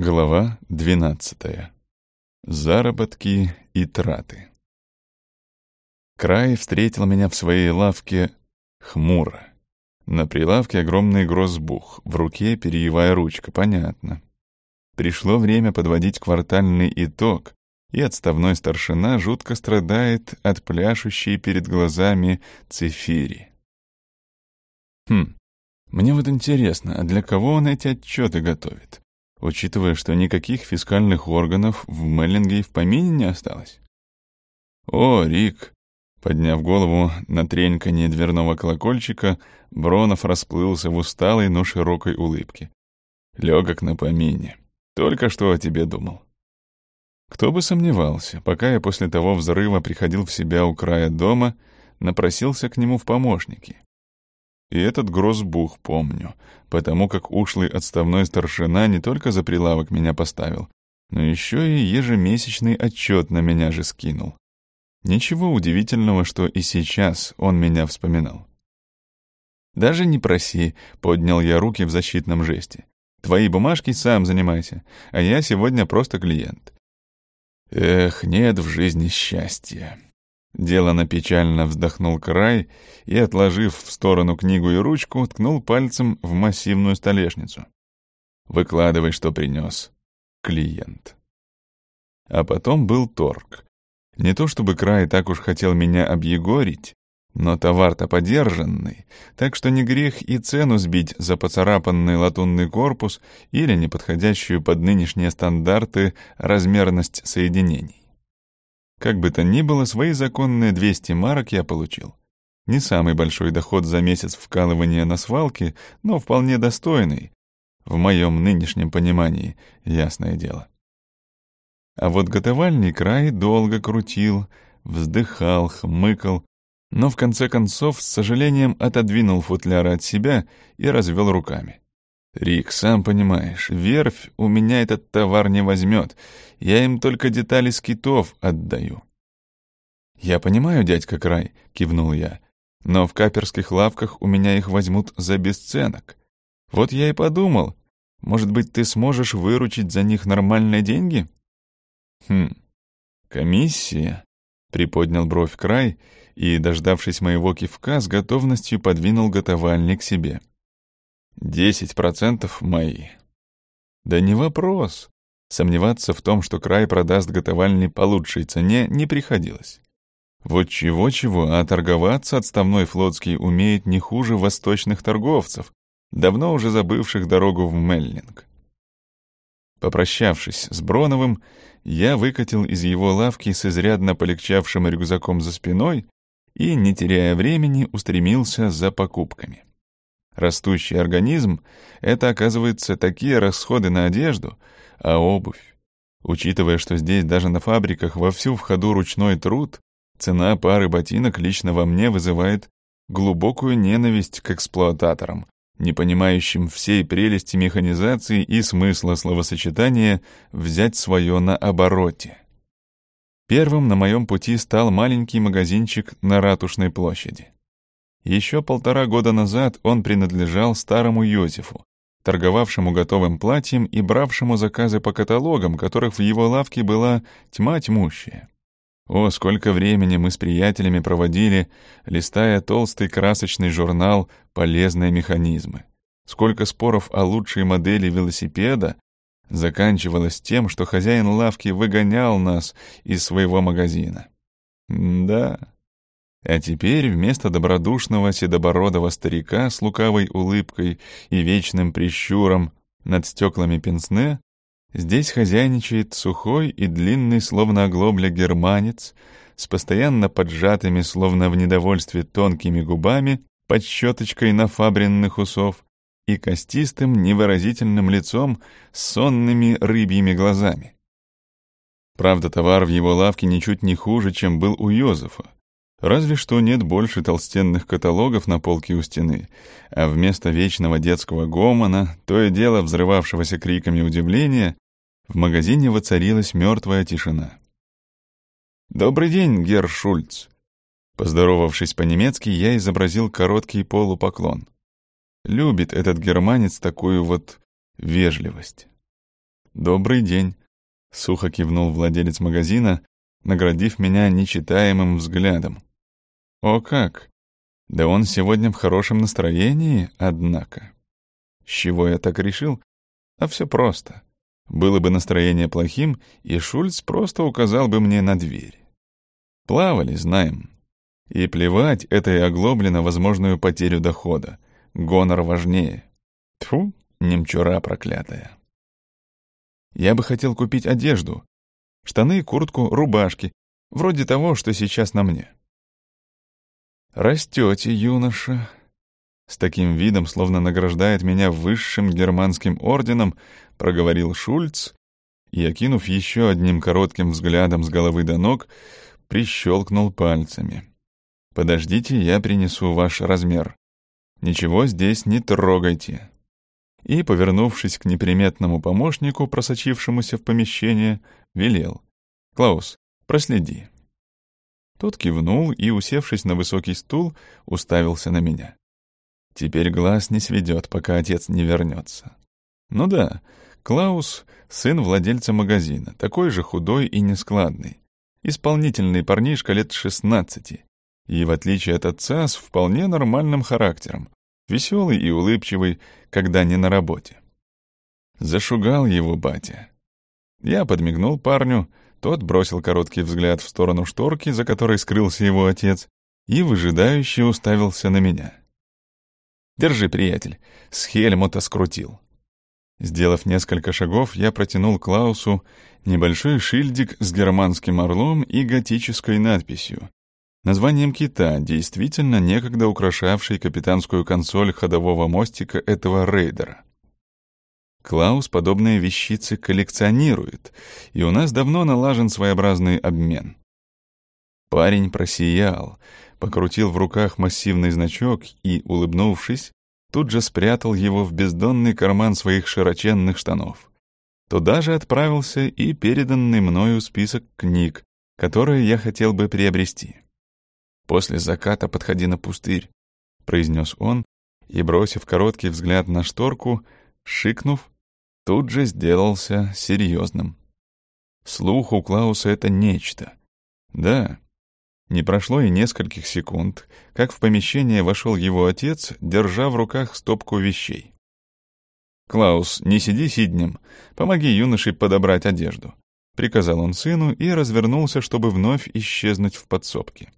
Глава 12. Заработки и траты. Край встретил меня в своей лавке хмуро. На прилавке огромный грозбух, в руке перьевая ручка, понятно. Пришло время подводить квартальный итог, и отставной старшина жутко страдает от пляшущей перед глазами цифири. Хм, мне вот интересно, а для кого он эти отчеты готовит? Учитывая, что никаких фискальных органов в Меллинге и в помине не осталось. О, Рик! Подняв голову на треньканье дверного колокольчика, Бронов расплылся в усталой, но широкой улыбке. Легок на помине. Только что о тебе думал. Кто бы сомневался, пока я после того взрыва приходил в себя у края дома, напросился к нему в помощники. И этот грозбух помню, потому как ушлый отставной старшина не только за прилавок меня поставил, но еще и ежемесячный отчет на меня же скинул. Ничего удивительного, что и сейчас он меня вспоминал. «Даже не проси», — поднял я руки в защитном жесте. «Твои бумажки сам занимайся, а я сегодня просто клиент». Эх, нет в жизни счастья. Делано печально вздохнул край и, отложив в сторону книгу и ручку, ткнул пальцем в массивную столешницу. «Выкладывай, что принес. Клиент». А потом был торг. Не то чтобы край так уж хотел меня объегорить, но товар-то подержанный, так что не грех и цену сбить за поцарапанный латунный корпус или неподходящую под нынешние стандарты размерность соединений. Как бы то ни было, свои законные 200 марок я получил. Не самый большой доход за месяц вкалывания на свалке, но вполне достойный, в моем нынешнем понимании, ясное дело. А вот готовальный край долго крутил, вздыхал, хмыкал, но в конце концов с сожалением отодвинул футляр от себя и развел руками. «Рик, сам понимаешь, верфь у меня этот товар не возьмет, я им только детали скитов отдаю». «Я понимаю, дядька Край», — кивнул я, «но в каперских лавках у меня их возьмут за бесценок. Вот я и подумал, может быть, ты сможешь выручить за них нормальные деньги?» «Хм, комиссия», — приподнял бровь Край и, дождавшись моего кивка, с готовностью подвинул готовальник себе. «Десять процентов мои». «Да не вопрос». Сомневаться в том, что край продаст готовальни по лучшей цене, не приходилось. Вот чего-чего, а торговаться отставной флотский умеет не хуже восточных торговцев, давно уже забывших дорогу в Меллинг. Попрощавшись с Броновым, я выкатил из его лавки с изрядно полегчавшим рюкзаком за спиной и, не теряя времени, устремился за покупками. Растущий организм — это, оказывается, такие расходы на одежду, а обувь. Учитывая, что здесь даже на фабриках вовсю в ходу ручной труд, цена пары ботинок лично во мне вызывает глубокую ненависть к эксплуататорам, не понимающим всей прелести механизации и смысла словосочетания «взять свое на обороте». Первым на моем пути стал маленький магазинчик на Ратушной площади. Еще полтора года назад он принадлежал старому Йозефу, торговавшему готовым платьем и бравшему заказы по каталогам, которых в его лавке была тьма тьмущая. О, сколько времени мы с приятелями проводили, листая толстый красочный журнал «Полезные механизмы». Сколько споров о лучшей модели велосипеда заканчивалось тем, что хозяин лавки выгонял нас из своего магазина. да. А теперь вместо добродушного седобородого старика с лукавой улыбкой и вечным прищуром над стеклами пенсне здесь хозяйничает сухой и длинный, словно оглобля германец, с постоянно поджатыми, словно в недовольстве, тонкими губами, под щеточкой нафабренных усов, и костистым невыразительным лицом с сонными рыбьими глазами. Правда, товар в его лавке ничуть не хуже, чем был у Йозефа. Разве что нет больше толстенных каталогов на полке у стены, а вместо вечного детского гомона, то и дело взрывавшегося криками удивления, в магазине воцарилась мертвая тишина. «Добрый день, Герр Шульц!» Поздоровавшись по-немецки, я изобразил короткий полупоклон. Любит этот германец такую вот вежливость. «Добрый день», — сухо кивнул владелец магазина, наградив меня нечитаемым взглядом. «О как! Да он сегодня в хорошем настроении, однако». С чего я так решил? А все просто. Было бы настроение плохим, и Шульц просто указал бы мне на дверь. Плавали, знаем. И плевать этой оглобле на возможную потерю дохода. Гонор важнее. Тьфу, немчура проклятая. Я бы хотел купить одежду. Штаны, куртку, рубашки. Вроде того, что сейчас на мне. Растете, юноша. С таким видом, словно награждает меня высшим германским орденом, проговорил Шульц и, окинув еще одним коротким взглядом с головы до ног, прищелкнул пальцами. «Подождите, я принесу ваш размер. Ничего здесь не трогайте». И, повернувшись к неприметному помощнику, просочившемуся в помещение, велел. «Клаус, проследи». Тот кивнул и, усевшись на высокий стул, уставился на меня. Теперь глаз не сведет, пока отец не вернется. Ну да, Клаус — сын владельца магазина, такой же худой и нескладный. Исполнительный парнишка лет шестнадцати. И, в отличие от отца, с вполне нормальным характером. Веселый и улыбчивый, когда не на работе. Зашугал его батя. Я подмигнул парню, тот бросил короткий взгляд в сторону шторки, за которой скрылся его отец, и выжидающе уставился на меня. Держи, приятель. С Хельмута скрутил. Сделав несколько шагов, я протянул Клаусу небольшой шильдик с германским орлом и готической надписью. Названием кита, действительно некогда украшавшей капитанскую консоль ходового мостика этого рейдера. Клаус подобные вещицы коллекционирует, и у нас давно налажен своеобразный обмен. Парень просиял, покрутил в руках массивный значок и, улыбнувшись, тут же спрятал его в бездонный карман своих широченных штанов. Туда же отправился и переданный мною список книг, которые я хотел бы приобрести. «После заката подходи на пустырь», — произнес он, и, бросив короткий взгляд на шторку, шикнув, тут же сделался серьезным. Слух у Клауса — это нечто. Да, не прошло и нескольких секунд, как в помещение вошел его отец, держа в руках стопку вещей. «Клаус, не сиди сиднем, помоги юноше подобрать одежду», — приказал он сыну и развернулся, чтобы вновь исчезнуть в подсобке.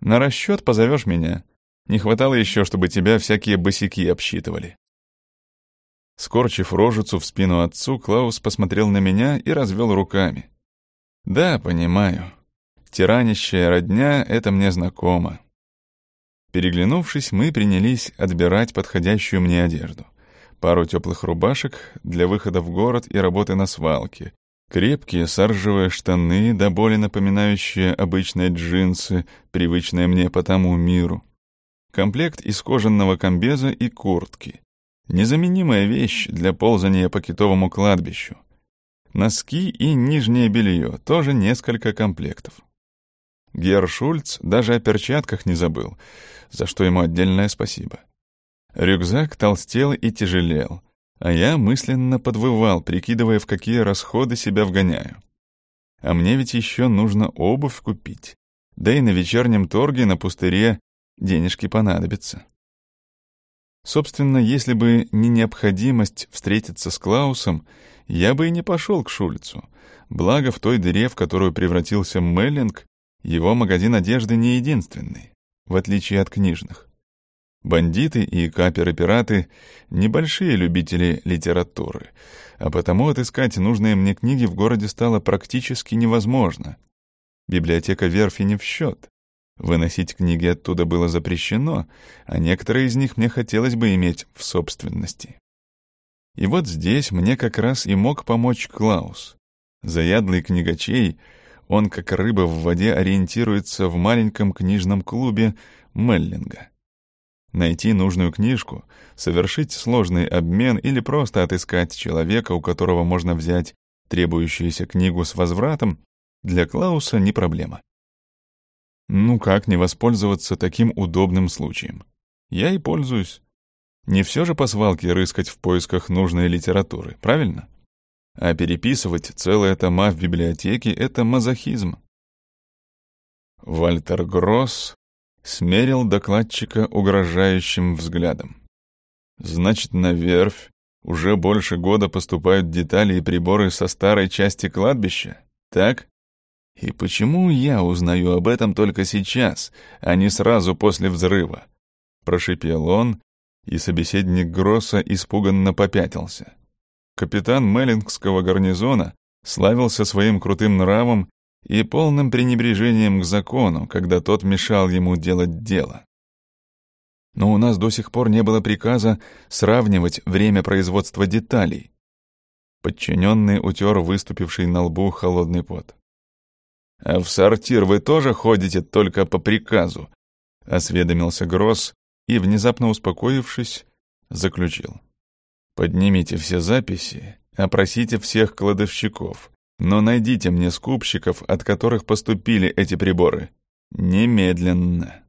«На расчет позовешь меня. Не хватало еще, чтобы тебя всякие босики обсчитывали». Скорчив рожицу в спину отцу, Клаус посмотрел на меня и развел руками. «Да, понимаю. Тиранищая родня — это мне знакомо. Переглянувшись, мы принялись отбирать подходящую мне одежду. Пару теплых рубашек для выхода в город и работы на свалке. Крепкие саржевые штаны, до боли напоминающие обычные джинсы, привычные мне по тому миру. Комплект из кожаного комбеза и куртки. Незаменимая вещь для ползания по китовому кладбищу. Носки и нижнее белье, тоже несколько комплектов. Гер Шульц даже о перчатках не забыл, за что ему отдельное спасибо. Рюкзак толстел и тяжелел, а я мысленно подвывал, прикидывая, в какие расходы себя вгоняю. А мне ведь еще нужно обувь купить, да и на вечернем торге на пустыре денежки понадобятся. Собственно, если бы не необходимость встретиться с Клаусом, я бы и не пошел к Шульцу. Благо, в той дыре, в которую превратился Меллинг, его магазин одежды не единственный, в отличие от книжных. Бандиты и каперы-пираты — небольшие любители литературы, а потому отыскать нужные мне книги в городе стало практически невозможно. Библиотека верфи не в счет. Выносить книги оттуда было запрещено, а некоторые из них мне хотелось бы иметь в собственности. И вот здесь мне как раз и мог помочь Клаус. Заядлый книгачей — он, как рыба в воде, ориентируется в маленьком книжном клубе Меллинга. Найти нужную книжку, совершить сложный обмен или просто отыскать человека, у которого можно взять требующуюся книгу с возвратом, для Клауса не проблема. Ну как не воспользоваться таким удобным случаем? Я и пользуюсь. Не все же по свалке рыскать в поисках нужной литературы, правильно? а переписывать целые тома в библиотеке — это мазохизм. Вальтер Гросс смерил докладчика угрожающим взглядом. «Значит, на верфь уже больше года поступают детали и приборы со старой части кладбища, так? И почему я узнаю об этом только сейчас, а не сразу после взрыва?» Прошипел он, и собеседник Гросса испуганно попятился. Капитан Меллингского гарнизона славился своим крутым нравом и полным пренебрежением к закону, когда тот мешал ему делать дело. Но у нас до сих пор не было приказа сравнивать время производства деталей. Подчиненный утер выступивший на лбу холодный пот. «А в сортир вы тоже ходите только по приказу?» — осведомился Гросс и, внезапно успокоившись, заключил. «Поднимите все записи, опросите всех кладовщиков, но найдите мне скупщиков, от которых поступили эти приборы. Немедленно.